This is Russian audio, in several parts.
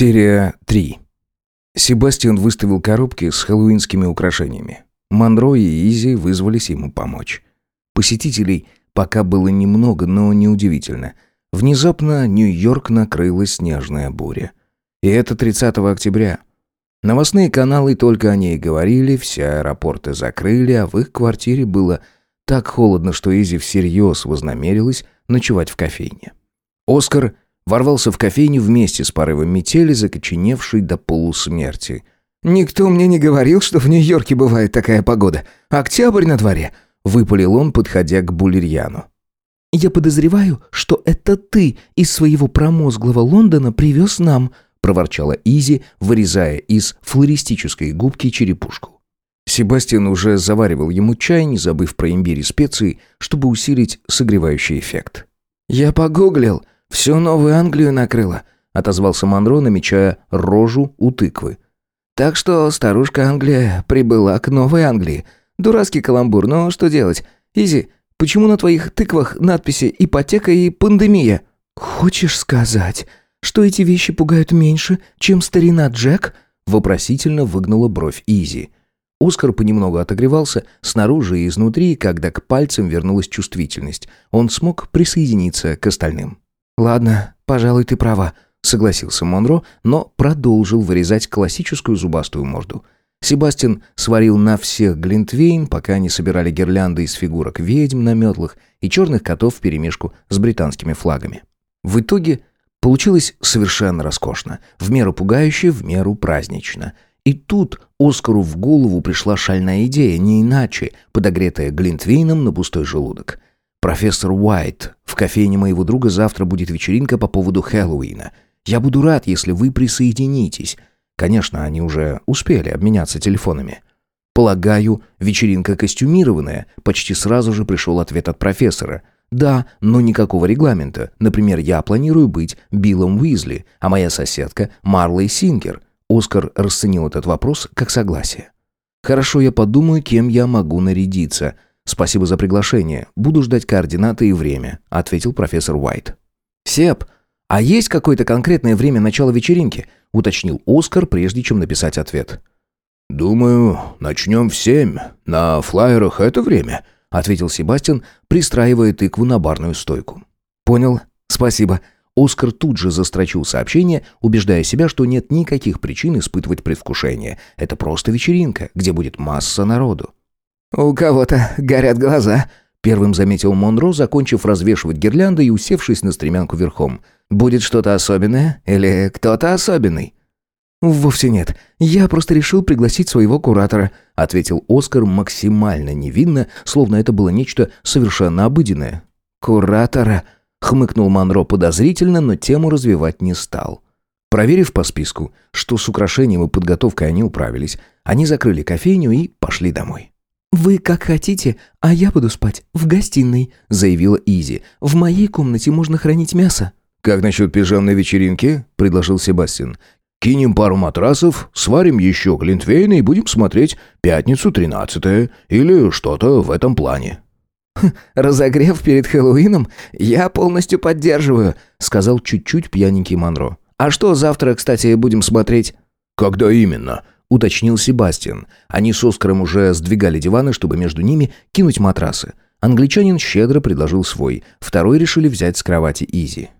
Серия 3. Себастьян выставил коробки с хэллоуинскими украшениями. Монро и Изи вызвались ему помочь. Посетителей пока было немного, но неудивительно. Внезапно Нью-Йорк накрыла снежная буря. И это 30 октября. Новостные каналы только о ней говорили, все аэропорты закрыли, а в их квартире было так холодно, что Изи всерьез вознамерилась ночевать в кофейне. Оскар ворвался в кофейню вместе с порывом метели, закоченевшей до полусмерти. «Никто мне не говорил, что в Нью-Йорке бывает такая погода. Октябрь на дворе», — выпалил он, подходя к Булерьяну. «Я подозреваю, что это ты из своего промозглого Лондона привез нам», — проворчала Изи, вырезая из флористической губки черепушку. Себастьян уже заваривал ему чай, не забыв про имбирь и специи, чтобы усилить согревающий эффект. «Я погуглил», «Всю Новую Англию накрыло», — отозвался Монро, намечая рожу у тыквы. «Так что старушка Англия прибыла к Новой Англии. Дурацкий каламбур, но что делать? Изи, почему на твоих тыквах надписи «ипотека» и «пандемия»?» «Хочешь сказать, что эти вещи пугают меньше, чем старина Джек?» Вопросительно выгнула бровь Изи. Оскар понемногу отогревался снаружи и изнутри, когда к пальцам вернулась чувствительность. Он смог присоединиться к остальным. «Ладно, пожалуй, ты права», — согласился Монро, но продолжил вырезать классическую зубастую морду. Себастьян сварил на всех глинтвейн, пока они собирали гирлянды из фигурок ведьм на метлах и черных котов вперемешку с британскими флагами. В итоге получилось совершенно роскошно, в меру пугающе, в меру празднично. И тут Оскару в голову пришла шальная идея, не иначе, подогретая глинтвейном на пустой желудок — «Профессор Уайт, в кофейне моего друга завтра будет вечеринка по поводу Хэллоуина. Я буду рад, если вы присоединитесь». Конечно, они уже успели обменяться телефонами. «Полагаю, вечеринка костюмированная», почти сразу же пришел ответ от профессора. «Да, но никакого регламента. Например, я планирую быть Биллом Уизли, а моя соседка — Марлой Сингер». Оскар расценил этот вопрос как согласие. «Хорошо, я подумаю, кем я могу нарядиться», «Спасибо за приглашение. Буду ждать координаты и время», — ответил профессор Уайт. «Сеп, а есть какое-то конкретное время начала вечеринки?» — уточнил Оскар, прежде чем написать ответ. «Думаю, начнем в семь. На флайерах это время», — ответил Себастьян, пристраивая тыкву на барную стойку. «Понял. Спасибо». Оскар тут же застрочил сообщение, убеждая себя, что нет никаких причин испытывать предвкушение. Это просто вечеринка, где будет масса народу. «У кого-то горят глаза», — первым заметил Монро, закончив развешивать гирлянды и усевшись на стремянку верхом. «Будет что-то особенное? Или кто-то особенный?» «Вовсе нет. Я просто решил пригласить своего куратора», — ответил Оскар максимально невинно, словно это было нечто совершенно обыденное. «Куратора?» — хмыкнул Монро подозрительно, но тему развивать не стал. Проверив по списку, что с украшением и подготовкой они управились, они закрыли кофейню и пошли домой. «Вы как хотите, а я буду спать в гостиной», — заявила Изи. «В моей комнате можно хранить мясо». «Как насчет пижамной вечеринки?» — предложил Себастьян. «Кинем пару матрасов, сварим еще глинтвейна и будем смотреть «Пятницу 13 или что-то в этом плане». «Хм, «Разогрев перед Хэллоуином я полностью поддерживаю», — сказал чуть-чуть пьяненький Монро. «А что завтра, кстати, будем смотреть?» «Когда именно?» — уточнил Себастьян. Они с Оскаром уже сдвигали диваны, чтобы между ними кинуть матрасы. Англичанин щедро предложил свой. Второй решили взять с кровати Изи.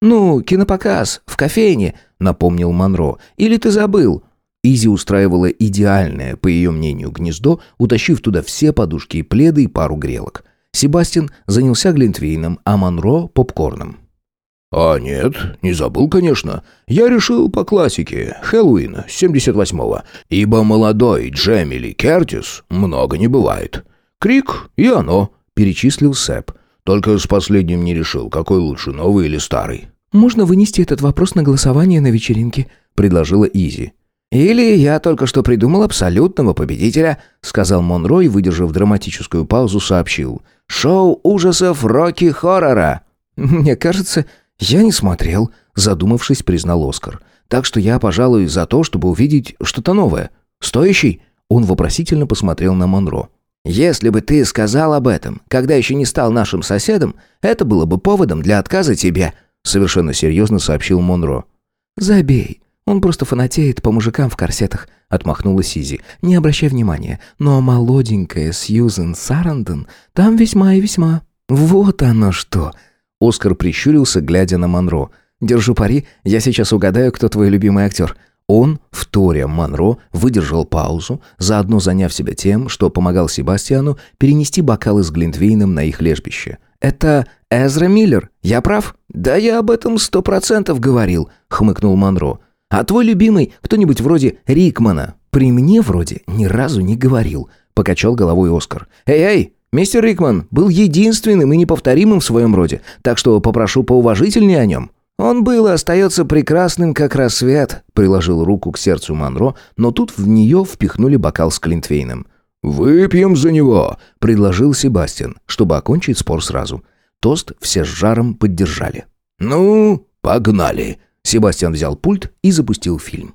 «Ну, кинопоказ, в кофейне», — напомнил Монро. «Или ты забыл?» Изи устраивала идеальное, по ее мнению, гнездо, утащив туда все подушки и пледы и пару грелок. Себастьян занялся глинтвейном, а Монро — попкорном. «А нет, не забыл, конечно. Я решил по классике, Хэллоуин 78-го, ибо молодой Джемили Кертис много не бывает. Крик и оно», — перечислил Сэп. «Только с последним не решил, какой лучше, новый или старый». «Можно вынести этот вопрос на голосование на вечеринке», — предложила Изи. «Или я только что придумал абсолютного победителя», — сказал Монро и, выдержав драматическую паузу, сообщил. «Шоу ужасов Рокки-хоррора». «Мне кажется, «Я не смотрел», — задумавшись, признал Оскар. «Так что я, пожалуй, за то, чтобы увидеть что-то новое. Стоящий?» Он вопросительно посмотрел на Монро. «Если бы ты сказал об этом, когда еще не стал нашим соседом, это было бы поводом для отказа тебе», — совершенно серьезно сообщил Монро. «Забей. Он просто фанатеет по мужикам в корсетах», — отмахнулась Изи. «Не обращай внимания. Но молоденькая Сьюзен Сарандон там весьма и весьма». «Вот оно что!» Оскар прищурился, глядя на Монро. «Держу пари, я сейчас угадаю, кто твой любимый актер». Он, вторя Монро, выдержал паузу, заодно заняв себя тем, что помогал Себастьяну перенести бокалы с Глинтвейном на их лежбище. «Это Эзра Миллер, я прав?» «Да я об этом сто процентов говорил», — хмыкнул Монро. «А твой любимый кто-нибудь вроде Рикмана?» «При мне вроде ни разу не говорил», — покачал головой Оскар. «Эй-эй, мистер Рикман был единственным и неповторимым в своем роде, так что попрошу поуважительнее о нем». «Он был и остается прекрасным, как рассвет», — приложил руку к сердцу Монро, но тут в нее впихнули бокал с Клинтвейном. «Выпьем за него», — предложил Себастьян, чтобы окончить спор сразу. Тост все с жаром поддержали. «Ну, погнали», — Себастьян взял пульт и запустил фильм.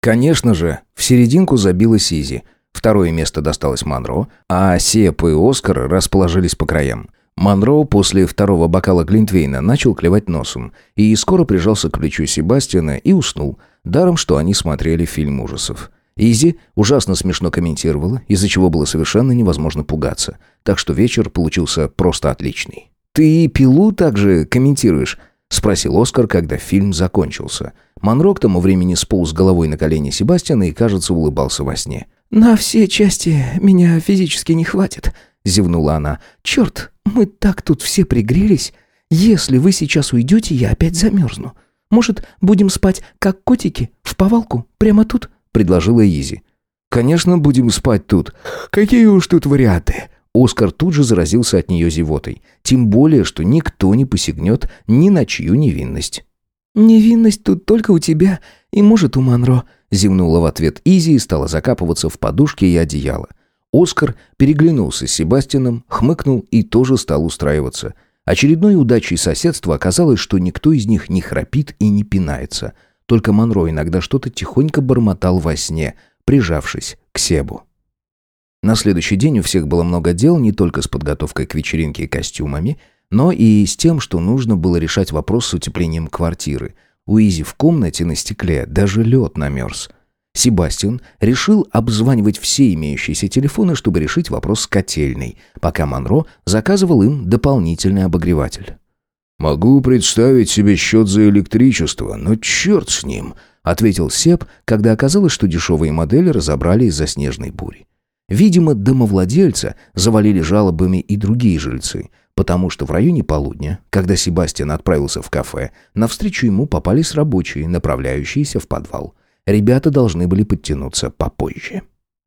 Конечно же, в серединку забилась Изи. Второе место досталось Монро, а Сеп и Оскар расположились по краям. Монро после второго бокала Глинтвейна начал клевать носом и скоро прижался к плечу Себастьяна и уснул, даром, что они смотрели фильм ужасов. Изи ужасно смешно комментировала, из-за чего было совершенно невозможно пугаться, так что вечер получился просто отличный. «Ты пилу также комментируешь?» — спросил Оскар, когда фильм закончился. Монро к тому времени сполз головой на колени Себастьяна и, кажется, улыбался во сне. «На все части меня физически не хватит», — зевнула она. «Черт, мы так тут все пригрелись. Если вы сейчас уйдете, я опять замерзну. Может, будем спать, как котики, в повалку, прямо тут?» — предложила Изи. «Конечно, будем спать тут. Какие уж тут варианты?» Оскар тут же заразился от нее зевотой. Тем более, что никто не посягнет ни на чью невинность. «Невинность тут только у тебя и, может, у Монро», — зевнула в ответ Изи и стала закапываться в подушки и одеяло. Оскар переглянулся с Себастином, хмыкнул и тоже стал устраиваться. Очередной удачей соседства оказалось, что никто из них не храпит и не пинается. Только Монро иногда что-то тихонько бормотал во сне, прижавшись к Себу. На следующий день у всех было много дел не только с подготовкой к вечеринке и костюмами, но и с тем, что нужно было решать вопрос с утеплением квартиры. У Изи в комнате на стекле даже лед намерз – Себастьян решил обзванивать все имеющиеся телефоны, чтобы решить вопрос с котельной, пока Монро заказывал им дополнительный обогреватель. «Могу представить себе счет за электричество, но черт с ним», — ответил Сеп, когда оказалось, что дешевые модели разобрали из-за снежной бури. Видимо, домовладельца завалили жалобами и другие жильцы, потому что в районе полудня, когда Себастьян отправился в кафе, навстречу ему попались рабочие, направляющиеся в подвал. Ребята должны были подтянуться попозже.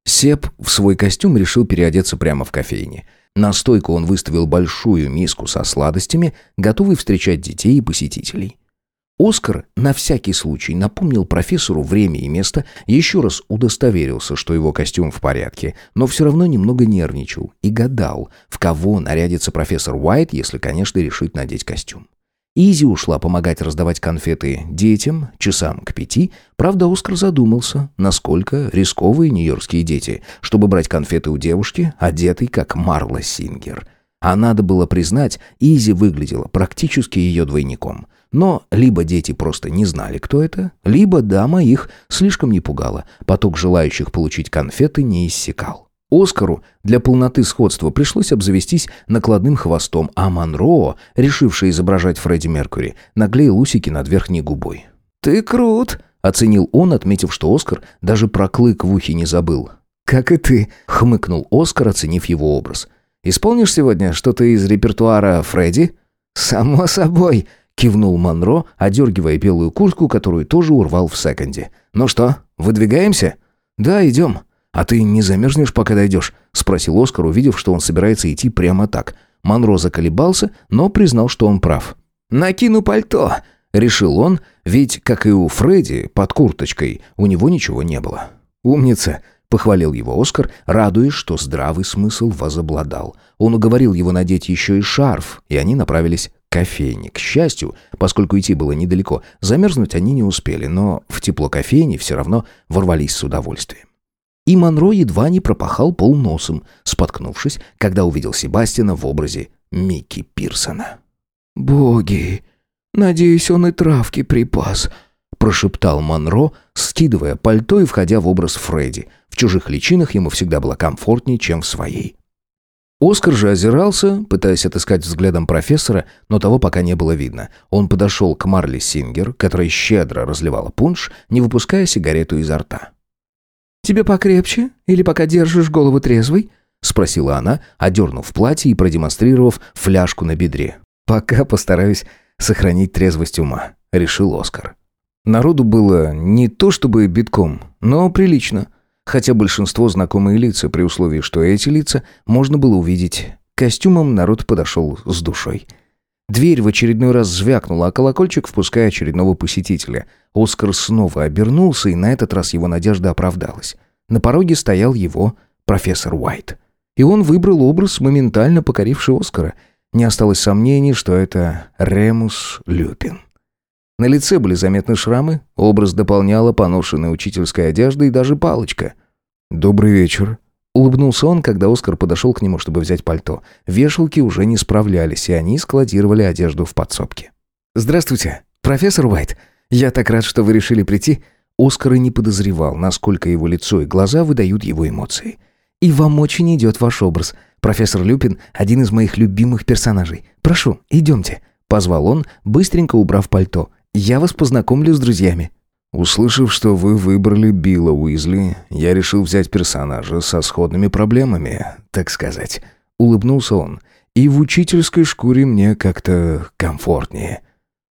Сеп в свой костюм решил переодеться прямо в кофейне. На стойку он выставил большую миску со сладостями, готовый встречать детей и посетителей. Оскар на всякий случай напомнил профессору время и место, еще раз удостоверился, что его костюм в порядке, но все равно немного нервничал и гадал, в кого нарядится профессор Уайт, если, конечно, решит надеть костюм. Изи ушла помогать раздавать конфеты детям часам к пяти. Правда, Оскар задумался, насколько рисковые нью-йоркские дети, чтобы брать конфеты у девушки, одетой как Марла Сингер. А надо было признать, Изи выглядела практически ее двойником. Но либо дети просто не знали, кто это, либо дама их слишком не пугала. Поток желающих получить конфеты не иссякал. Оскару для полноты сходства пришлось обзавестись накладным хвостом, а Монро, решивший изображать Фредди Меркьюри, наглеил усики над верхней губой. «Ты крут!» — оценил он, отметив, что Оскар даже про клык в ухе не забыл. «Как и ты!» — хмыкнул Оскар, оценив его образ. «Исполнишь сегодня что-то из репертуара Фредди?» «Само собой!» — кивнул Монро, одергивая белую куртку, которую тоже урвал в секонде. «Ну что, выдвигаемся?» «Да, идем». «А ты не замерзнешь, пока дойдешь?» — спросил Оскар, увидев, что он собирается идти прямо так. Монро заколебался, но признал, что он прав. «Накину пальто!» — решил он, ведь, как и у Фредди, под курточкой у него ничего не было. «Умница!» — похвалил его Оскар, радуясь, что здравый смысл возобладал. Он уговорил его надеть еще и шарф, и они направились к кофейне. К счастью, поскольку идти было недалеко, замерзнуть они не успели, но в тепло кофейни все равно ворвались с удовольствием и Монро едва не пропахал полносом, споткнувшись, когда увидел Себастина в образе Микки Пирсона. «Боги! Надеюсь, он и травки припас!» прошептал Монро, скидывая пальто и входя в образ Фредди. В чужих личинах ему всегда было комфортнее, чем в своей. Оскар же озирался, пытаясь отыскать взглядом профессора, но того пока не было видно. Он подошел к Марли Сингер, которая щедро разливала пунш, не выпуская сигарету изо рта. «Тебе покрепче? Или пока держишь голову трезвой?» — спросила она, одернув платье и продемонстрировав фляжку на бедре. «Пока постараюсь сохранить трезвость ума», — решил Оскар. Народу было не то чтобы битком, но прилично — хотя большинство знакомые лица, при условии, что эти лица можно было увидеть. Костюмом народ подошел с душой. Дверь в очередной раз звякнула, а колокольчик впуская очередного посетителя. Оскар снова обернулся, и на этот раз его надежда оправдалась. На пороге стоял его профессор Уайт. И он выбрал образ, моментально покоривший Оскара. Не осталось сомнений, что это Ремус Люпин. На лице были заметны шрамы, образ дополняла поношенная учительская одежда и даже палочка. «Добрый вечер», — улыбнулся он, когда Оскар подошел к нему, чтобы взять пальто. Вешалки уже не справлялись, и они складировали одежду в подсобке. «Здравствуйте, профессор Уайт. Я так рад, что вы решили прийти». Оскар и не подозревал, насколько его лицо и глаза выдают его эмоции. «И вам очень идет ваш образ. Профессор Люпин — один из моих любимых персонажей. Прошу, идемте», — позвал он, быстренько убрав пальто. Я вас познакомлю с друзьями». Услышав, что вы выбрали Билла Уизли, я решил взять персонажа со сходными проблемами, так сказать. Улыбнулся он. И в учительской шкуре мне как-то комфортнее.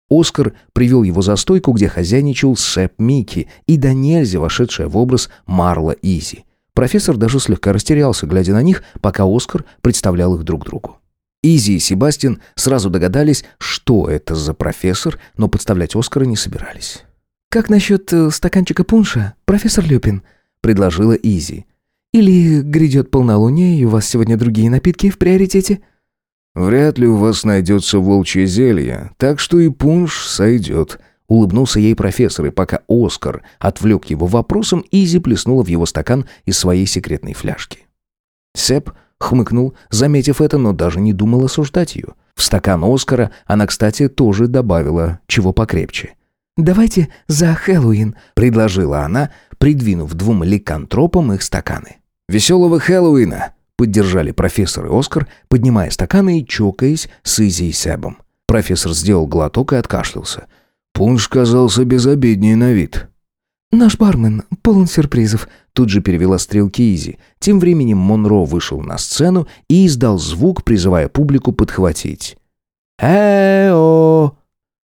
Оскар привел его за стойку, где хозяйничал Сэп Микки и до нельзя вошедшая в образ Марла Изи. Профессор даже слегка растерялся, глядя на них, пока Оскар представлял их друг другу. Изи и Себастьян сразу догадались, что это за профессор, но подставлять Оскара не собирались. «Как насчет э, стаканчика пунша, профессор Люпин?» — предложила Изи. «Или грядет полнолуние, и у вас сегодня другие напитки в приоритете?» «Вряд ли у вас найдется волчье зелье, так что и пунш сойдет», — улыбнулся ей профессор, и пока Оскар отвлек его вопросом, Изи плеснула в его стакан из своей секретной фляжки. Сэп Хмыкнул, заметив это, но даже не думал осуждать ее. В стакан Оскара она, кстати, тоже добавила чего покрепче. «Давайте за Хэллоуин», — предложила она, придвинув двум ликантропам их стаканы. «Веселого Хэллоуина!» — поддержали профессор и Оскар, поднимая стаканы и чокаясь с Изи и Себом. Профессор сделал глоток и откашлялся. Пунш казался безобиднее на вид. «Наш бармен полон сюрпризов», — тут же перевела стрелки Изи. Тем временем Монро вышел на сцену и издал звук, призывая публику подхватить. «Э-о!»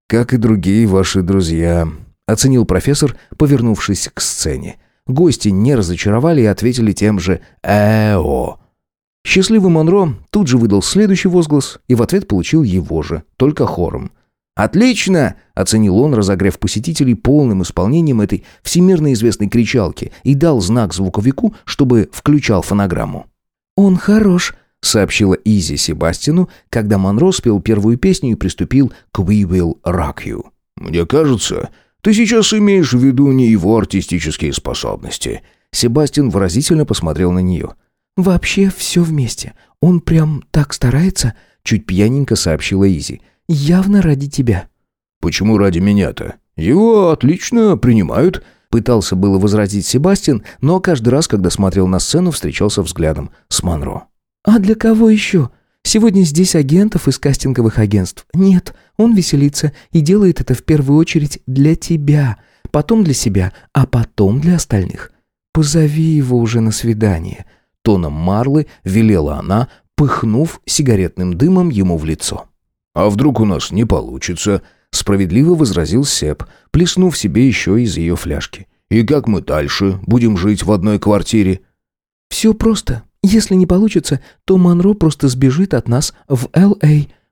«Как и другие ваши друзья», — оценил профессор, повернувшись к сцене. Гости не разочаровали и ответили тем же «э-о». Счастливый Монро тут же выдал следующий возглас и в ответ получил его же, только хором. «Отлично!» – оценил он, разогрев посетителей полным исполнением этой всемирно известной кричалки и дал знак звуковику, чтобы включал фонограмму. «Он хорош», — сообщила Изи Себастину, когда Монро спел первую песню и приступил к «We will rock you». «Мне кажется, ты сейчас имеешь в виду не его артистические способности». Себастьян выразительно посмотрел на нее. «Вообще все вместе. Он прям так старается», — чуть пьяненько сообщила Изи. Явно ради тебя». «Почему ради меня-то? Его отлично принимают». Пытался было возразить Себастьян, но каждый раз, когда смотрел на сцену, встречался взглядом с Монро. «А для кого еще? Сегодня здесь агентов из кастинговых агентств. Нет, он веселится и делает это в первую очередь для тебя, потом для себя, а потом для остальных. Позови его уже на свидание». Тоном Марлы велела она, пыхнув сигаретным дымом ему в лицо. «А вдруг у нас не получится?» — справедливо возразил Сеп, плеснув себе еще из ее фляжки. «И как мы дальше будем жить в одной квартире?» «Все просто. Если не получится, то Монро просто сбежит от нас в Л.А.,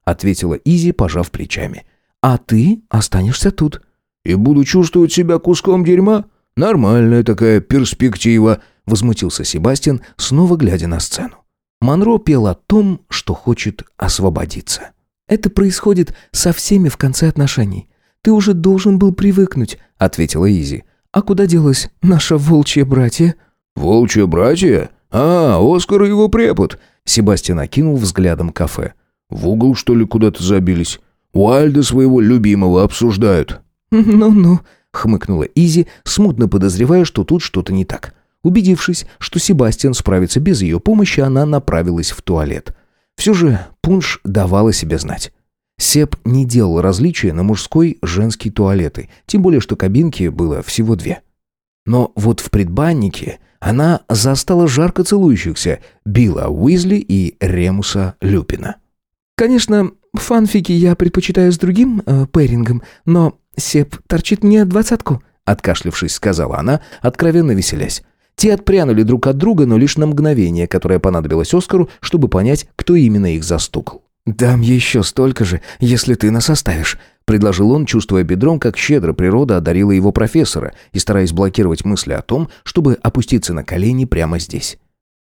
ответила Изи, пожав плечами. «А ты останешься тут». «И буду чувствовать себя куском дерьма? Нормальная такая перспектива», — возмутился Себастьян, снова глядя на сцену. Монро пел о том, что хочет освободиться. Это происходит со всеми в конце отношений. Ты уже должен был привыкнуть», — ответила Изи. «А куда делось наше волчье братье?» «Волчье братье? А, Оскар и его препод!» Себастьян окинул взглядом кафе. «В угол, что ли, куда-то забились? Уальда своего любимого обсуждают». «Ну-ну», — хмыкнула Изи, смутно подозревая, что тут что-то не так. Убедившись, что Себастьян справится без ее помощи, она направилась в туалет. Все же пунш давала себе знать. Сеп не делал различия на мужской женский туалеты, тем более что кабинки было всего две. Но вот в предбаннике она застала жарко целующихся Билла Уизли и Ремуса Люпина. «Конечно, фанфики я предпочитаю с другим э, пэрингом, но Сеп торчит мне двадцатку», откашлившись, сказала она, откровенно веселясь. Те отпрянули друг от друга, но лишь на мгновение, которое понадобилось Оскару, чтобы понять, кто именно их застукал. «Дам еще столько же, если ты нас оставишь», — предложил он, чувствуя бедром, как щедро природа одарила его профессора и стараясь блокировать мысли о том, чтобы опуститься на колени прямо здесь.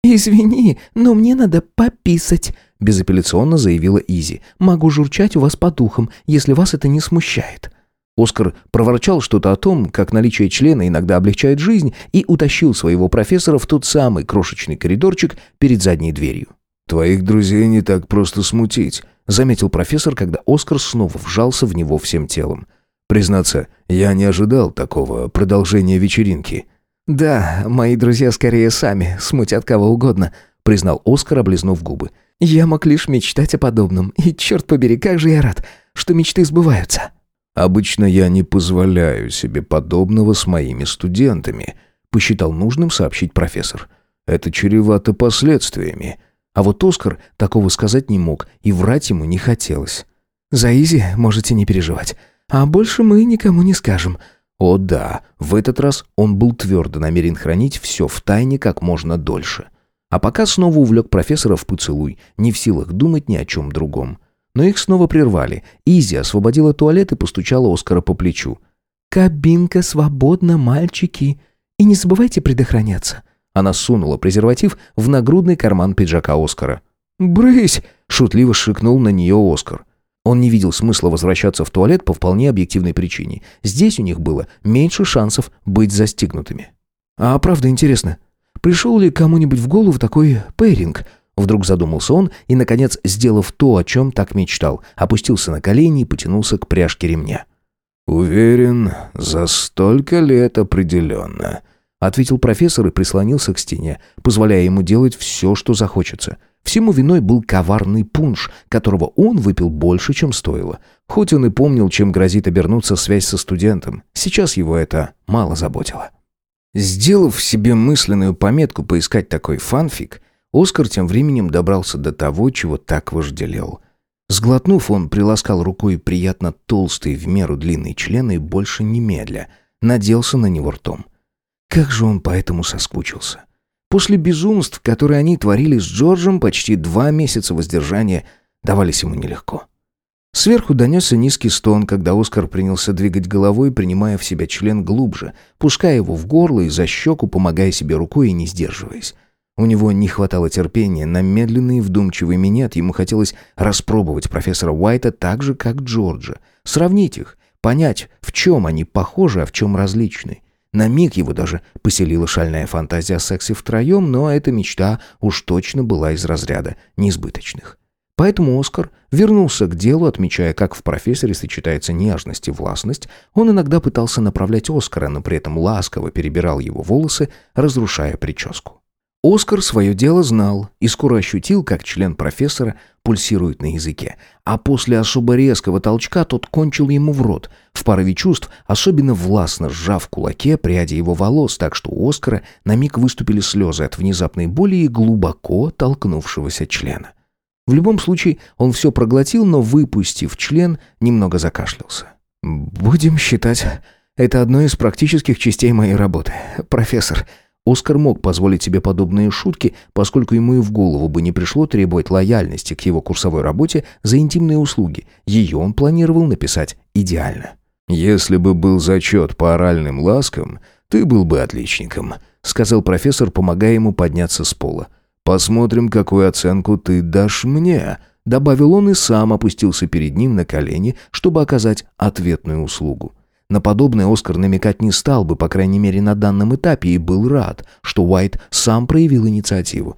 «Извини, но мне надо пописать», — безапелляционно заявила Изи. «Могу журчать у вас по духам, если вас это не смущает». Оскар проворчал что-то о том, как наличие члена иногда облегчает жизнь, и утащил своего профессора в тот самый крошечный коридорчик перед задней дверью. «Твоих друзей не так просто смутить», — заметил профессор, когда Оскар снова вжался в него всем телом. «Признаться, я не ожидал такого продолжения вечеринки». «Да, мои друзья скорее сами смутят кого угодно», — признал Оскар, облизнув губы. «Я мог лишь мечтать о подобном, и черт побери, как же я рад, что мечты сбываются». Обычно я не позволяю себе подобного с моими студентами, посчитал нужным сообщить профессор. Это чревато последствиями. А вот Оскар такого сказать не мог, и врать ему не хотелось. «За Изи можете не переживать. А больше мы никому не скажем». О да, в этот раз он был твердо намерен хранить все в тайне как можно дольше. А пока снова увлек профессора в поцелуй, не в силах думать ни о чем другом. Но их снова прервали. Изи освободила туалет и постучала Оскара по плечу. «Кабинка свободна, мальчики. И не забывайте предохраняться». Она сунула презерватив в нагрудный карман пиджака Оскара. «Брысь!» – шутливо шикнул на нее Оскар. Он не видел смысла возвращаться в туалет по вполне объективной причине. Здесь у них было меньше шансов быть застигнутыми. «А правда интересно, пришел ли кому-нибудь в голову такой пейринг?» Вдруг задумался он и, наконец, сделав то, о чем так мечтал, опустился на колени и потянулся к пряжке ремня. «Уверен, за столько лет определенно», — ответил профессор и прислонился к стене, позволяя ему делать все, что захочется. Всему виной был коварный пунш, которого он выпил больше, чем стоило. Хоть он и помнил, чем грозит обернуться связь со студентом, сейчас его это мало заботило. Сделав себе мысленную пометку поискать такой фанфик, Оскар тем временем добрался до того, чего так вожделел. Сглотнув, он приласкал рукой приятно толстый в меру длинный член и больше немедля наделся на него ртом. Как же он поэтому соскучился. После безумств, которые они творили с Джорджем, почти два месяца воздержания давались ему нелегко. Сверху донесся низкий стон, когда Оскар принялся двигать головой, принимая в себя член глубже, пуская его в горло и за щеку, помогая себе рукой и не сдерживаясь. У него не хватало терпения на медленный и вдумчивый минет. Ему хотелось распробовать профессора Уайта так же, как Джорджа. Сравнить их, понять, в чем они похожи, а в чем различны. На миг его даже поселила шальная фантазия о сексе втроем, но эта мечта уж точно была из разряда несбыточных. Поэтому Оскар вернулся к делу, отмечая, как в профессоре сочетается нежность и властность. Он иногда пытался направлять Оскара, но при этом ласково перебирал его волосы, разрушая прическу. Оскар свое дело знал и скоро ощутил, как член профессора пульсирует на языке. А после особо резкого толчка тот кончил ему в рот, в порыве чувств, особенно властно сжав в кулаке пряди его волос, так что у Оскара на миг выступили слезы от внезапной боли и глубоко толкнувшегося члена. В любом случае, он все проглотил, но, выпустив член, немного закашлялся. «Будем считать, это одно из практических частей моей работы, профессор», Оскар мог позволить себе подобные шутки, поскольку ему и в голову бы не пришло требовать лояльности к его курсовой работе за интимные услуги. Ее он планировал написать идеально. «Если бы был зачет по оральным ласкам, ты был бы отличником», сказал профессор, помогая ему подняться с пола. «Посмотрим, какую оценку ты дашь мне», добавил он и сам опустился перед ним на колени, чтобы оказать ответную услугу. На подобное Оскар намекать не стал бы, по крайней мере, на данном этапе, и был рад, что Уайт сам проявил инициативу.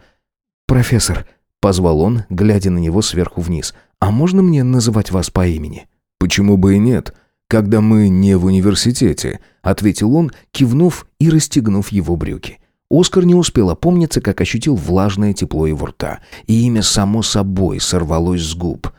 «Профессор», — позвал он, глядя на него сверху вниз, «а можно мне называть вас по имени?» «Почему бы и нет? «Когда мы не в университете», — ответил он, кивнув и расстегнув его брюки. Оскар не успел опомниться, как ощутил влажное тепло его рта, и имя само собой сорвалось с губ.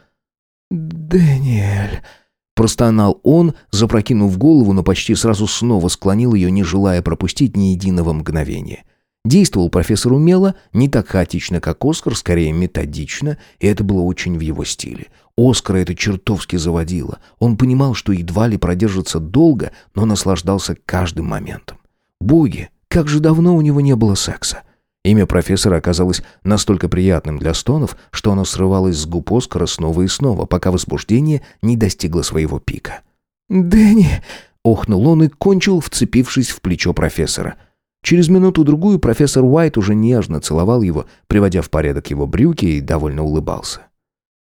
«Дэниэль», — простонал он, запрокинув голову, но почти сразу снова склонил ее, не желая пропустить ни единого мгновения. Действовал профессор умело, не так хаотично, как Оскар, скорее методично, и это было очень в его стиле. Оскара это чертовски заводило. Он понимал, что едва ли продержится долго, но наслаждался каждым моментом. Боги, как же давно у него не было секса. Имя профессора оказалось настолько приятным для стонов, что оно срывалось с губ Оскара снова и снова, пока возбуждение не достигло своего пика. «Дэнни!» — охнул он и кончил, вцепившись в плечо профессора — Через минуту-другую профессор Уайт уже нежно целовал его, приводя в порядок его брюки и довольно улыбался.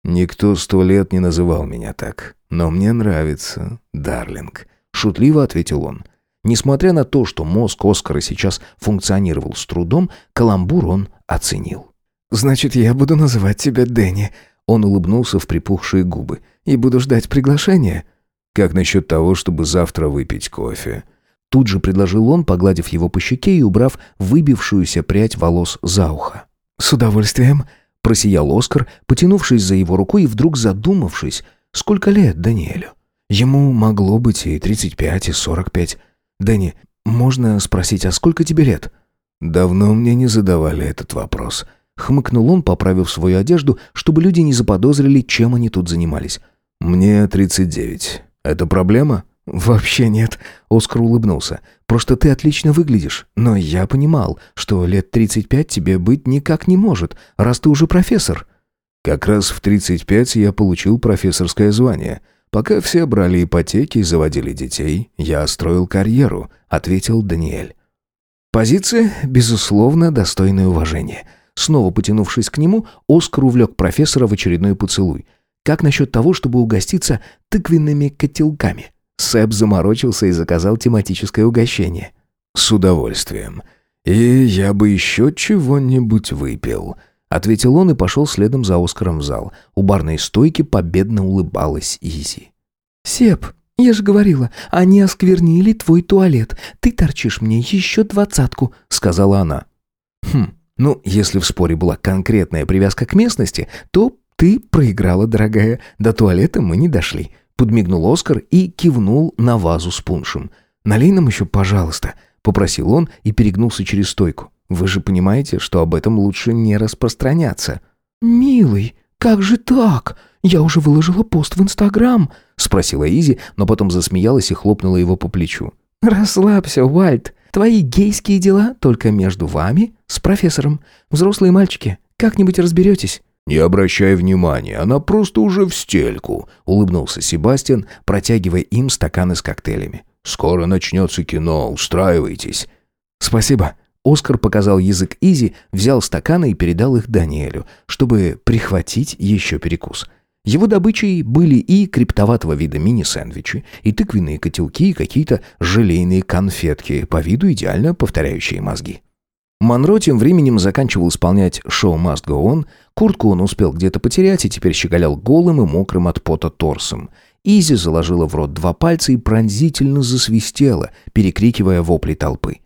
«Никто сто лет не называл меня так, но мне нравится, Дарлинг», — шутливо ответил он. Несмотря на то, что мозг Оскара сейчас функционировал с трудом, каламбур он оценил. «Значит, я буду называть тебя Дэнни», — он улыбнулся в припухшие губы. «И буду ждать приглашения». «Как насчет того, чтобы завтра выпить кофе?» Тут же предложил он, погладив его по щеке и убрав выбившуюся прядь волос за ухо. «С удовольствием», — просиял Оскар, потянувшись за его рукой и вдруг задумавшись, сколько лет Даниэлю. Ему могло быть и 35, и 45. «Дэнни, можно спросить, а сколько тебе лет?» «Давно мне не задавали этот вопрос». Хмыкнул он, поправив свою одежду, чтобы люди не заподозрили, чем они тут занимались. «Мне 39. Это проблема?» «Вообще нет», — Оскар улыбнулся. «Просто ты отлично выглядишь. Но я понимал, что лет 35 тебе быть никак не может, раз ты уже профессор». «Как раз в 35 я получил профессорское звание. Пока все брали ипотеки и заводили детей, я строил карьеру», — ответил Даниэль. Позиция, безусловно, достойная уважения. Снова потянувшись к нему, Оскар увлек профессора в очередной поцелуй. «Как насчет того, чтобы угоститься тыквенными котелками?» Сэп заморочился и заказал тематическое угощение. «С удовольствием. И я бы еще чего-нибудь выпил», — ответил он и пошел следом за Оскаром в зал. У барной стойки победно улыбалась Изи. «Сеп, я же говорила, они осквернили твой туалет. Ты торчишь мне еще двадцатку», — сказала она. «Хм, ну, если в споре была конкретная привязка к местности, то ты проиграла, дорогая. До туалета мы не дошли. Подмигнул Оскар и кивнул на вазу с пуншем. «Налей нам еще, пожалуйста», — попросил он и перегнулся через стойку. «Вы же понимаете, что об этом лучше не распространяться». «Милый, как же так? Я уже выложила пост в Инстаграм», — спросила Изи, но потом засмеялась и хлопнула его по плечу. «Расслабься, Уальт. Твои гейские дела только между вами с профессором. Взрослые мальчики, как-нибудь разберетесь». «Не обращай внимания, она просто уже в стельку», — улыбнулся Себастьян, протягивая им стаканы с коктейлями. «Скоро начнется кино, устраивайтесь». «Спасибо». Оскар показал язык Изи, взял стаканы и передал их Даниэлю, чтобы прихватить еще перекус. Его добычей были и криптоватого вида мини-сэндвичи, и тыквенные котелки, и какие-то желейные конфетки, по виду идеально повторяющие мозги. Монро тем временем заканчивал исполнять шоу «Must Go On», куртку он успел где-то потерять и теперь щеголял голым и мокрым от пота торсом. Изи заложила в рот два пальца и пронзительно засвистела, перекрикивая вопли толпы.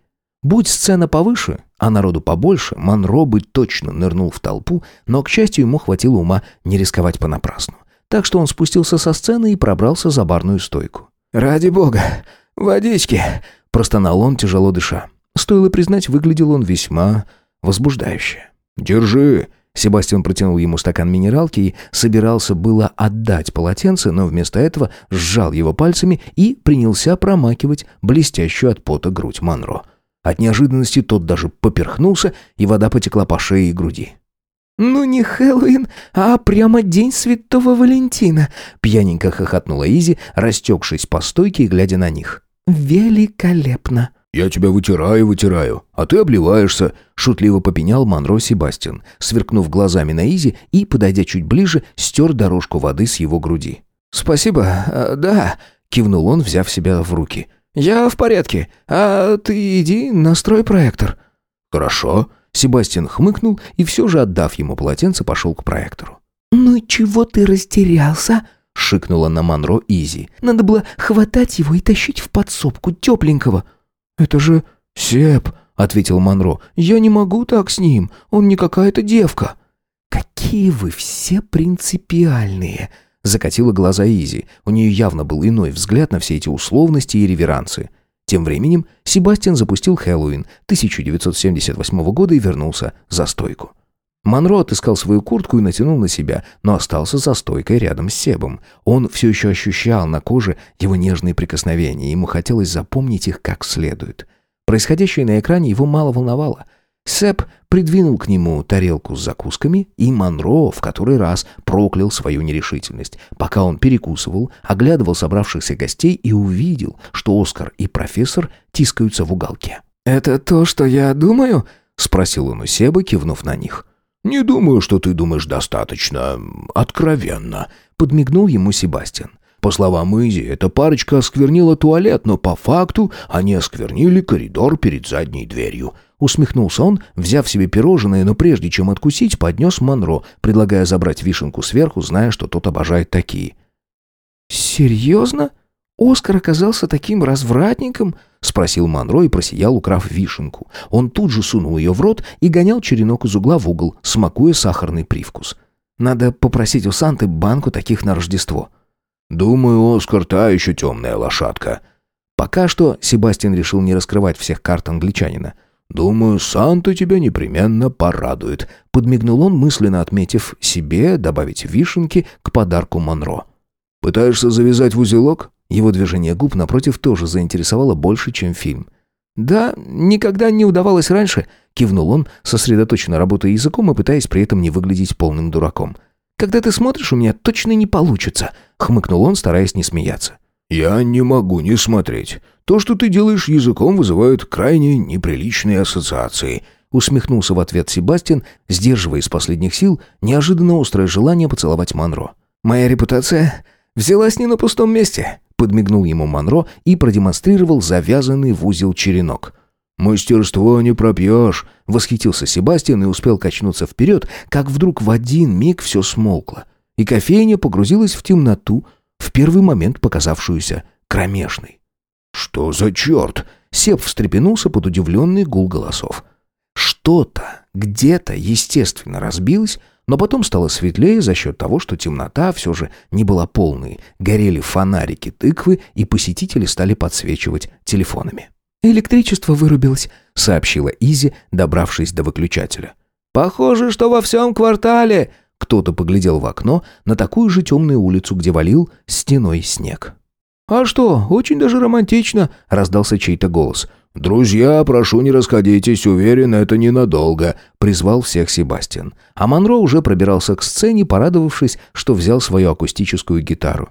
Будь сцена повыше, а народу побольше, Монро бы точно нырнул в толпу, но, к счастью, ему хватило ума не рисковать понапрасну. Так что он спустился со сцены и пробрался за барную стойку. «Ради бога, водички!» – простонал он, тяжело дыша. Стоило признать, выглядел он весьма возбуждающе. «Держи!» Себастьян протянул ему стакан минералки и собирался было отдать полотенце, но вместо этого сжал его пальцами и принялся промакивать блестящую от пота грудь Монро. От неожиданности тот даже поперхнулся, и вода потекла по шее и груди. «Ну не Хэллоуин, а прямо День Святого Валентина!» Пьяненько хохотнула Изи, растекшись по стойке и глядя на них. «Великолепно!» «Я тебя вытираю, вытираю, а ты обливаешься», — шутливо попенял Монро Себастьян, сверкнув глазами на Изи и, подойдя чуть ближе, стер дорожку воды с его груди. «Спасибо, а, да», — кивнул он, взяв себя в руки. «Я в порядке, а ты иди настрой проектор». «Хорошо», — Себастьян хмыкнул и все же, отдав ему полотенце, пошел к проектору. «Ну чего ты растерялся?» шикнула на Монро Изи. «Надо было хватать его и тащить в подсобку тепленького». «Это же Сеп», — ответил Монро. «Я не могу так с ним, он не какая-то девка». «Какие вы все принципиальные!» — закатила глаза Изи. У нее явно был иной взгляд на все эти условности и реверансы. Тем временем Себастьян запустил Хэллоуин 1978 года и вернулся за стойку. Монро отыскал свою куртку и натянул на себя, но остался за стойкой рядом с Себом. Он все еще ощущал на коже его нежные прикосновения, ему хотелось запомнить их как следует. Происходящее на экране его мало волновало. Себ придвинул к нему тарелку с закусками, и Монро в который раз проклял свою нерешительность. Пока он перекусывал, оглядывал собравшихся гостей и увидел, что Оскар и профессор тискаются в уголке. «Это то, что я думаю?» — спросил он у Себа, кивнув на них. «Не думаю, что ты думаешь достаточно откровенно», — подмигнул ему Себастьян. По словам Изи, эта парочка осквернила туалет, но по факту они осквернили коридор перед задней дверью. Усмехнулся он, взяв себе пирожное, но прежде чем откусить, поднес Монро, предлагая забрать вишенку сверху, зная, что тот обожает такие. «Серьезно? Оскар оказался таким развратником?» — спросил Монро и просиял, украв вишенку. Он тут же сунул ее в рот и гонял черенок из угла в угол, смакуя сахарный привкус. «Надо попросить у Санты банку таких на Рождество». «Думаю, Оскар та еще темная лошадка». Пока что Себастьян решил не раскрывать всех карт англичанина. «Думаю, Санта тебя непременно порадует», — подмигнул он, мысленно отметив себе добавить вишенки к подарку Монро. «Пытаешься завязать в узелок?» Его движение губ, напротив, тоже заинтересовало больше, чем фильм. «Да, никогда не удавалось раньше», — кивнул он, сосредоточенно работая языком и пытаясь при этом не выглядеть полным дураком. «Когда ты смотришь, у меня точно не получится», — хмыкнул он, стараясь не смеяться. «Я не могу не смотреть. То, что ты делаешь языком, вызывает крайне неприличные ассоциации», — усмехнулся в ответ Себастьян, сдерживая из последних сил неожиданно острое желание поцеловать Монро. «Моя репутация взялась не на пустом месте», подмигнул ему Монро и продемонстрировал завязанный в узел черенок. «Мастерство не пропьешь», — восхитился Себастьян и успел качнуться вперед, как вдруг в один миг все смолкло, и кофейня погрузилась в темноту, в первый момент показавшуюся кромешной. «Что за черт?» — Себ встрепенулся под удивленный гул голосов. Что-то где-то, естественно, разбилось, но потом стало светлее за счет того, что темнота все же не была полной. Горели фонарики тыквы, и посетители стали подсвечивать телефонами. «Электричество вырубилось», — сообщила Изи, добравшись до выключателя. «Похоже, что во всем квартале...» Кто-то поглядел в окно на такую же темную улицу, где валил стеной снег. «А что, очень даже романтично», — раздался чей-то голос. «Друзья, прошу не расходитесь, уверен, это ненадолго», — призвал всех Себастьян. А Монро уже пробирался к сцене, порадовавшись, что взял свою акустическую гитару.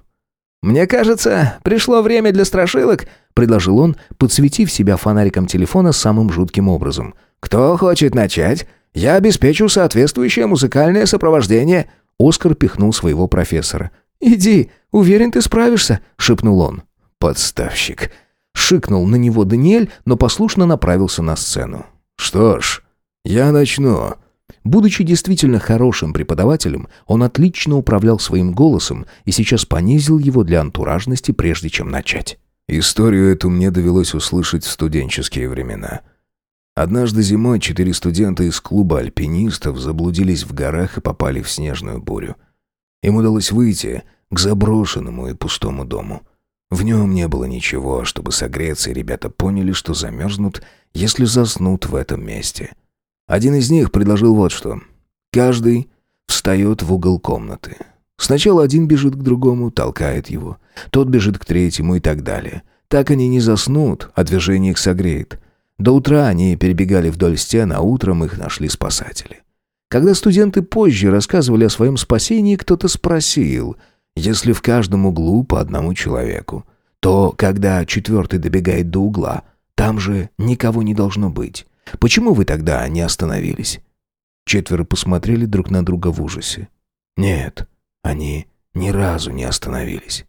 «Мне кажется, пришло время для страшилок», — предложил он, подсветив себя фонариком телефона самым жутким образом. «Кто хочет начать? Я обеспечу соответствующее музыкальное сопровождение». Оскар пихнул своего профессора. «Иди, уверен, ты справишься», — шепнул он. «Подставщик», Шикнул на него Даниэль, но послушно направился на сцену. «Что ж, я начну». Будучи действительно хорошим преподавателем, он отлично управлял своим голосом и сейчас понизил его для антуражности, прежде чем начать. Историю эту мне довелось услышать в студенческие времена. Однажды зимой четыре студента из клуба альпинистов заблудились в горах и попали в снежную бурю. Им удалось выйти к заброшенному и пустому дому. В нем не было ничего, чтобы согреться, и ребята поняли, что замерзнут, если заснут в этом месте. Один из них предложил вот что. Каждый встает в угол комнаты. Сначала один бежит к другому, толкает его. Тот бежит к третьему и так далее. Так они не заснут, а движение их согреет. До утра они перебегали вдоль стен, а утром их нашли спасатели. Когда студенты позже рассказывали о своем спасении, кто-то спросил – если в каждом углу по одному человеку, то когда четвертый добегает до угла, там же никого не должно быть. Почему вы тогда не остановились?» Четверо посмотрели друг на друга в ужасе. Нет, они ни разу не остановились.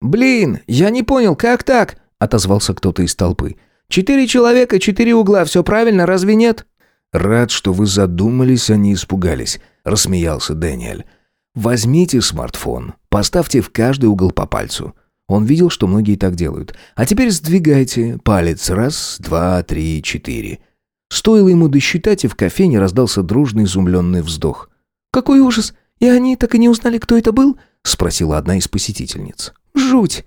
«Блин, я не понял, как так?» — отозвался кто-то из толпы. «Четыре человека, четыре угла, все правильно, разве нет?» «Рад, что вы задумались, а не испугались», — рассмеялся Дэниэль. Возьмите смартфон, поставьте в каждый угол по пальцу. Он видел, что многие так делают. А теперь сдвигайте палец раз, два, три, четыре. Стоило ему досчитать, и в кофейне раздался дружный изумленный вздох. «Какой ужас! И они так и не узнали, кто это был?» — спросила одна из посетительниц. «Жуть!»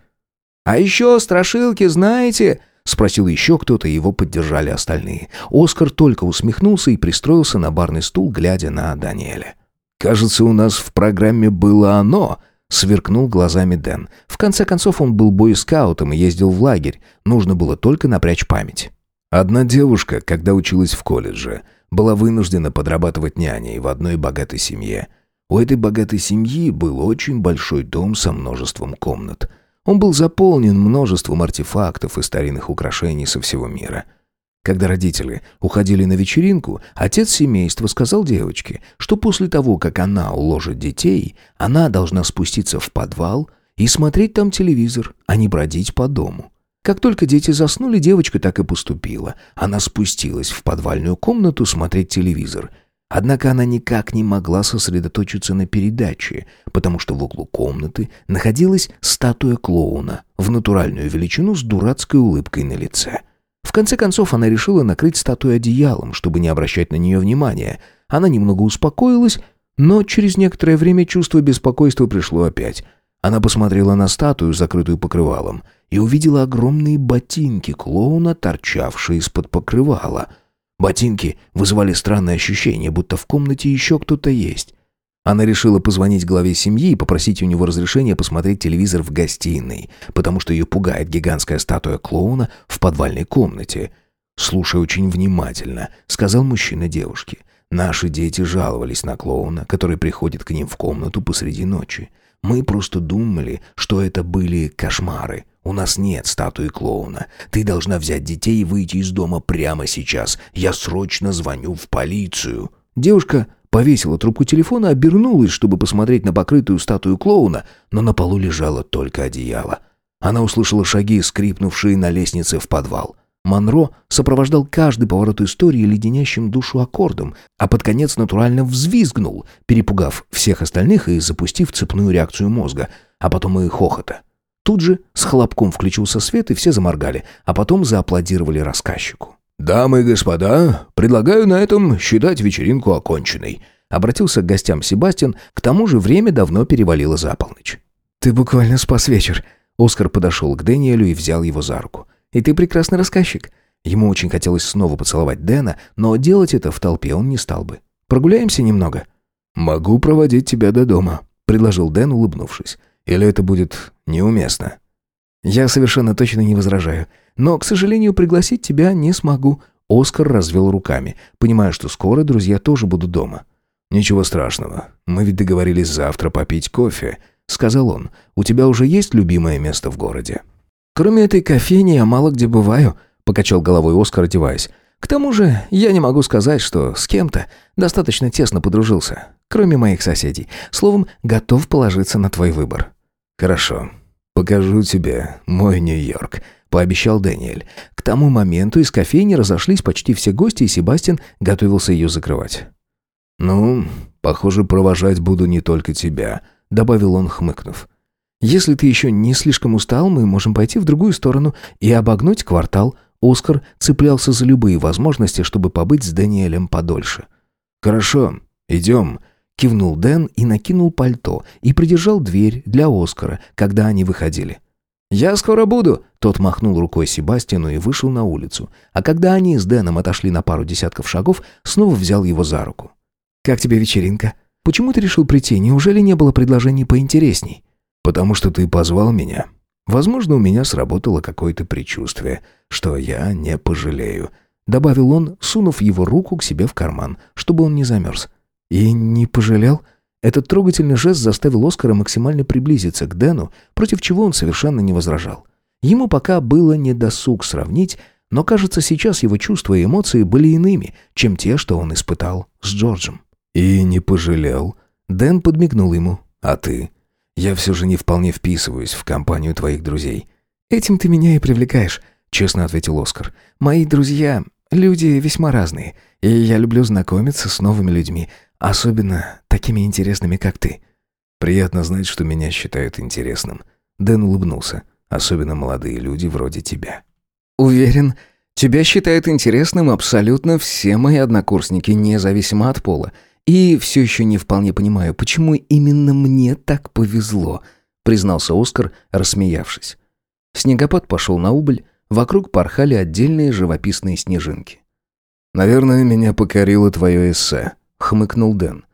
«А еще страшилки знаете?» — спросил еще кто-то, его поддержали остальные. Оскар только усмехнулся и пристроился на барный стул, глядя на Даниэля. «Кажется, у нас в программе было оно», — сверкнул глазами Дэн. В конце концов, он был бойскаутом и ездил в лагерь. Нужно было только напрячь память. Одна девушка, когда училась в колледже, была вынуждена подрабатывать няней в одной богатой семье. У этой богатой семьи был очень большой дом со множеством комнат. Он был заполнен множеством артефактов и старинных украшений со всего мира. Когда родители уходили на вечеринку, отец семейства сказал девочке, что после того, как она уложит детей, она должна спуститься в подвал и смотреть там телевизор, а не бродить по дому. Как только дети заснули, девочка так и поступила. Она спустилась в подвальную комнату смотреть телевизор. Однако она никак не могла сосредоточиться на передаче, потому что в углу комнаты находилась статуя клоуна в натуральную величину с дурацкой улыбкой на лице. В конце концов она решила накрыть статую одеялом, чтобы не обращать на нее внимания. Она немного успокоилась, но через некоторое время чувство беспокойства пришло опять. Она посмотрела на статую, закрытую покрывалом, и увидела огромные ботинки клоуна, торчавшие из-под покрывала. Ботинки вызывали странное ощущение, будто в комнате еще кто-то есть. Она решила позвонить главе семьи и попросить у него разрешения посмотреть телевизор в гостиной, потому что ее пугает гигантская статуя клоуна в подвальной комнате. «Слушай очень внимательно», — сказал мужчина девушке. «Наши дети жаловались на клоуна, который приходит к ним в комнату посреди ночи. Мы просто думали, что это были кошмары. У нас нет статуи клоуна. Ты должна взять детей и выйти из дома прямо сейчас. Я срочно звоню в полицию». Девушка повесила трубку телефона, обернулась, чтобы посмотреть на покрытую статую клоуна, но на полу лежало только одеяло. Она услышала шаги, скрипнувшие на лестнице в подвал. Монро сопровождал каждый поворот истории леденящим душу аккордом, а под конец натурально взвизгнул, перепугав всех остальных и запустив цепную реакцию мозга, а потом и хохота. Тут же с хлопком включился свет, и все заморгали, а потом зааплодировали рассказчику. «Дамы и господа, предлагаю на этом считать вечеринку оконченной», обратился к гостям Себастьян, к тому же время давно перевалило за полночь. «Ты буквально спас вечер». Оскар подошел к Дэниелю и взял его за руку. «И ты прекрасный рассказчик». Ему очень хотелось снова поцеловать Дэна, но делать это в толпе он не стал бы. «Прогуляемся немного?» «Могу проводить тебя до дома», — предложил Дэн, улыбнувшись. «Или это будет неуместно?» «Я совершенно точно не возражаю. Но, к сожалению, пригласить тебя не смогу». Оскар развел руками, понимая, что скоро друзья тоже будут дома. «Ничего страшного. Мы ведь договорились завтра попить кофе», — сказал он. «У тебя уже есть любимое место в городе?» «Кроме этой кофейни я мало где бываю», — покачал головой Оскар, одеваясь. «К тому же я не могу сказать, что с кем-то достаточно тесно подружился, кроме моих соседей. Словом, готов положиться на твой выбор». «Хорошо. Покажу тебе мой Нью-Йорк», пообещал Дэниэль. К тому моменту из кофейни разошлись почти все гости, и Себастьян готовился ее закрывать. «Ну, похоже, провожать буду не только тебя», — добавил он, хмыкнув. «Если ты еще не слишком устал, мы можем пойти в другую сторону и обогнуть квартал». Оскар цеплялся за любые возможности, чтобы побыть с Дэниелем подольше. «Хорошо, идем», — кивнул Дэн и накинул пальто, и придержал дверь для Оскара, когда они выходили. «Я скоро буду!» Тот махнул рукой Себастину и вышел на улицу. А когда они с Дэном отошли на пару десятков шагов, снова взял его за руку. «Как тебе вечеринка? Почему ты решил прийти? Неужели не было предложений поинтересней?» «Потому что ты позвал меня. Возможно, у меня сработало какое-то предчувствие, что я не пожалею», — добавил он, сунув его руку к себе в карман, чтобы он не замерз. «И не пожалел?» Этот трогательный жест заставил Оскара максимально приблизиться к Дэну, против чего он совершенно не возражал. Ему пока было не досуг сравнить, но, кажется, сейчас его чувства и эмоции были иными, чем те, что он испытал с Джорджем. «И не пожалел?» Дэн подмигнул ему. «А ты? Я все же не вполне вписываюсь в компанию твоих друзей». «Этим ты меня и привлекаешь», — честно ответил Оскар. «Мои друзья — люди весьма разные, и я люблю знакомиться с новыми людьми, особенно такими интересными, как ты». Приятно знать, что меня считают интересным. Дэн улыбнулся. Особенно молодые люди вроде тебя. Уверен, тебя считают интересным абсолютно все мои однокурсники, независимо от пола. И все еще не вполне понимаю, почему именно мне так повезло, признался Оскар, рассмеявшись. Снегопад пошел на убыль, вокруг порхали отдельные живописные снежинки. «Наверное, меня покорило твое эссе», — хмыкнул Дэн.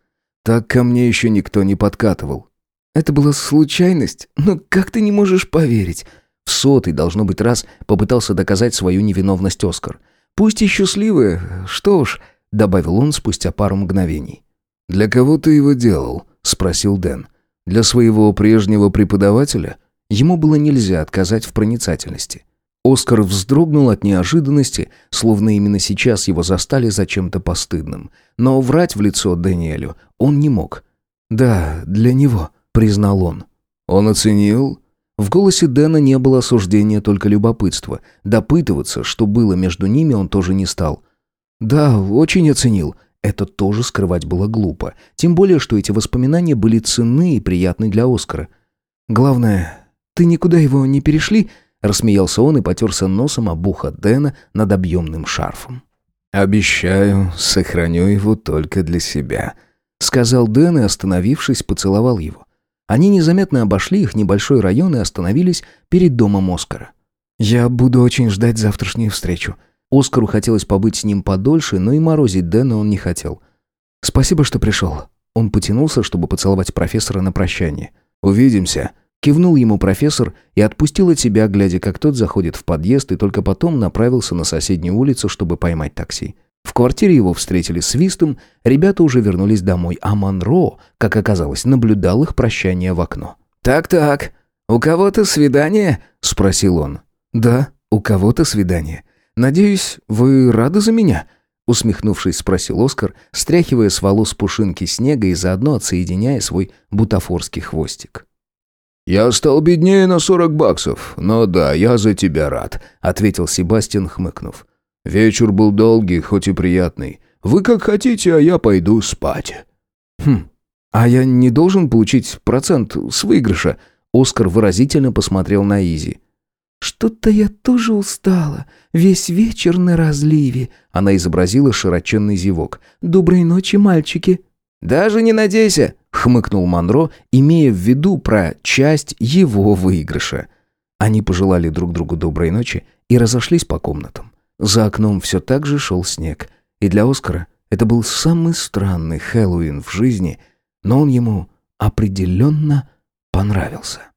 «Так ко мне еще никто не подкатывал». «Это была случайность? Но ну, как ты не можешь поверить?» В сотый, должно быть, раз попытался доказать свою невиновность Оскар. «Пусть и счастливый, что уж, — добавил он спустя пару мгновений. «Для кого ты его делал?» — спросил Дэн. «Для своего прежнего преподавателя?» Ему было нельзя отказать в проницательности. Оскар вздрогнул от неожиданности, словно именно сейчас его застали за чем-то постыдным. Но врать в лицо Дэниелю он не мог. «Да, для него», — признал он. «Он оценил?» В голосе Дэна не было осуждения, только любопытства. Допытываться, что было между ними, он тоже не стал. Да, очень оценил. Это тоже скрывать было глупо. Тем более, что эти воспоминания были ценны и приятны для Оскара. «Главное, ты никуда его не перешли?» Рассмеялся он и потерся носом об ухо Дэна над объемным шарфом. «Обещаю, сохраню его только для себя», — сказал Дэн и, остановившись, поцеловал его. Они незаметно обошли их небольшой район и остановились перед домом Оскара. «Я буду очень ждать завтрашнюю встречу», Оскару хотелось побыть с ним подольше, но и морозить Дэна он не хотел. «Спасибо, что пришел». Он потянулся, чтобы поцеловать профессора на прощание. «Увидимся», — кивнул ему профессор и отпустил от себя, глядя, как тот заходит в подъезд, и только потом направился на соседнюю улицу, чтобы поймать такси. В квартире его встретили свистом, ребята уже вернулись домой, а Монро, как оказалось, наблюдал их прощание в окно. «Так-так, у кого-то свидание?» — спросил он. «Да, у кого-то свидание. «Надеюсь, вы рады за меня?» Усмехнувшись, спросил Оскар, стряхивая с волос пушинки снега и заодно отсоединяя свой бутафорский хвостик. «Я стал беднее на сорок баксов, но да, я за тебя рад», — ответил Себастьян, хмыкнув. «Вечер был долгий, хоть и приятный. Вы как хотите, а я пойду спать». «Хм, а я не должен получить процент с выигрыша?» Оскар выразительно посмотрел на Изи. «Что-то я тоже устала. Весь вечер на разливе». Она изобразила широченный зевок. «Доброй ночи, мальчики». «Даже не надейся», — хмыкнул Монро, имея в виду про часть его выигрыша. Они пожелали друг другу доброй ночи и разошлись по комнатам. За окном все так же шел снег. И для Оскара это был самый странный Хэллоуин в жизни, но он ему определенно понравился.